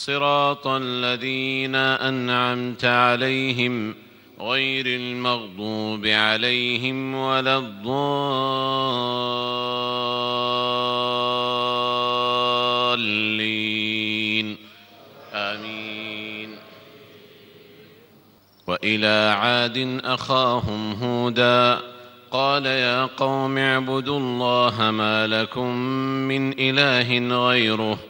صراط الذين أنعمت عليهم غير المغضوب عليهم ولا الضالين. آمين. وإلى عاد أخاهم هودا قال يا قوم اعبدوا الله ما لكم من إله غيره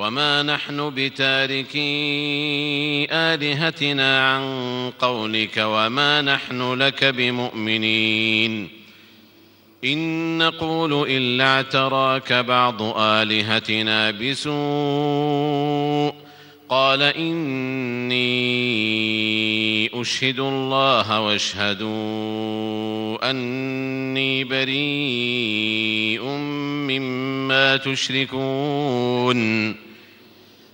وما نحن بتاركي آلهتنا عن قولك وما نحن لك بمؤمنين إن نقول إلا اعتراك بعض آلهتنا بسوء قال إني أشهد الله واشهدوا أني بريء مما تشركون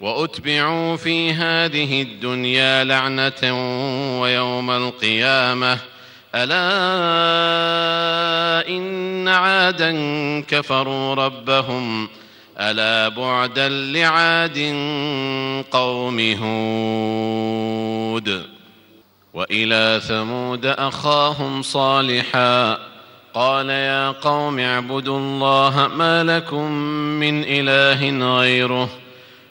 وأتبعوا في هذه الدنيا لعنة ويوم القيامة. ألا إن عادا كفروا ربهم. ألا بعدا لعاد قوم هود. وإلى ثمود أخاهم صالحا. قال يا قوم اعبدوا الله ما لكم من إله غيره.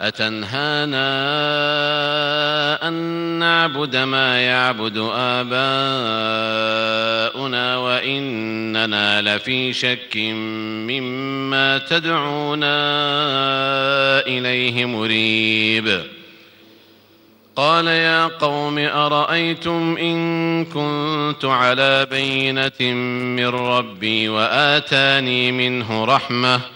أتنهانا أن نعبد ما يعبد آباؤنا وإننا لفي شك مما تدعونا إليه مريب. قال يا قوم أرأيتم إن كنت على بينة من ربي وآتاني منه رحمةً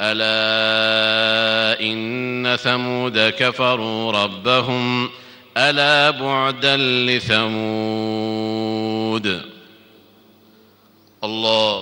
ألا إن ثمود كفروا ربهم ألا بعدا لثمود. الله